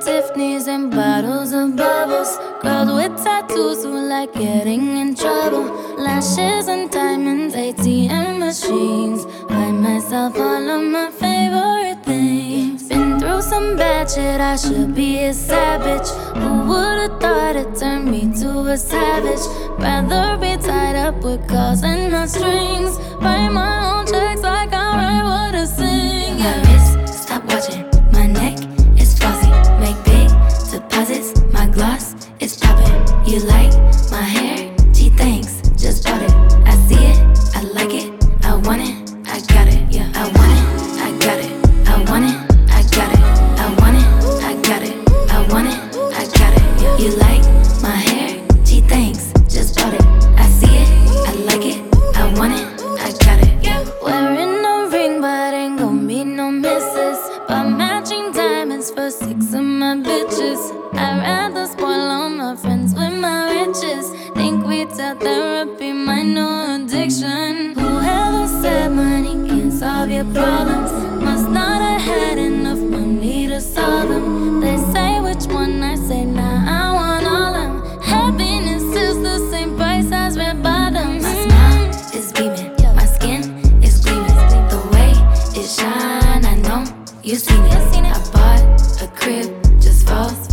Tiffany's and bottles of bubbles. Girls with tattoos who like getting in trouble. Lashes and diamonds, ATM machines. Buy myself all of my favorite things. Been through some bad shit, I should be a savage. Who would've thought it turned me to a savage? Rather be tied up with calls and not strings. Write my own checks gloss is popping. You like my hair? Gee, thanks. Just bought it. I see it. I like it. I want it. I got it. Yeah, I want it. I got it. I want it. I got it. I want it. I got it. I want it. I got it. Yeah. You like your problems must not have had enough money to solve them. They say which one I say, nah, I want all them. Happiness is the same price as red bottoms. My smile is beaming. My skin is gleaming. The way it shine, I know you seen it. I bought a crib just for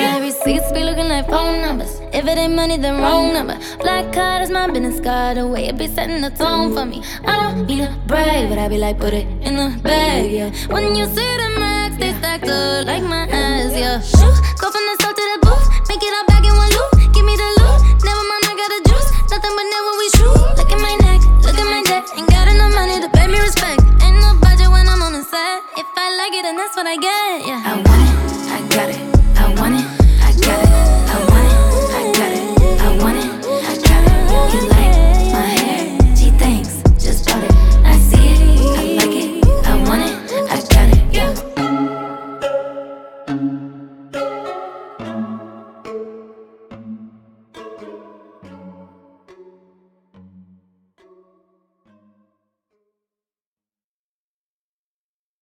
my receipts be looking like phone numbers. If it ain't money, then wrong number. Black card is my business card. The way it be setting the tone for me. I don't need to brag, but I be like, put it in the bag, yeah. When you see the max, they stacked up like my ass, yeah. Go from the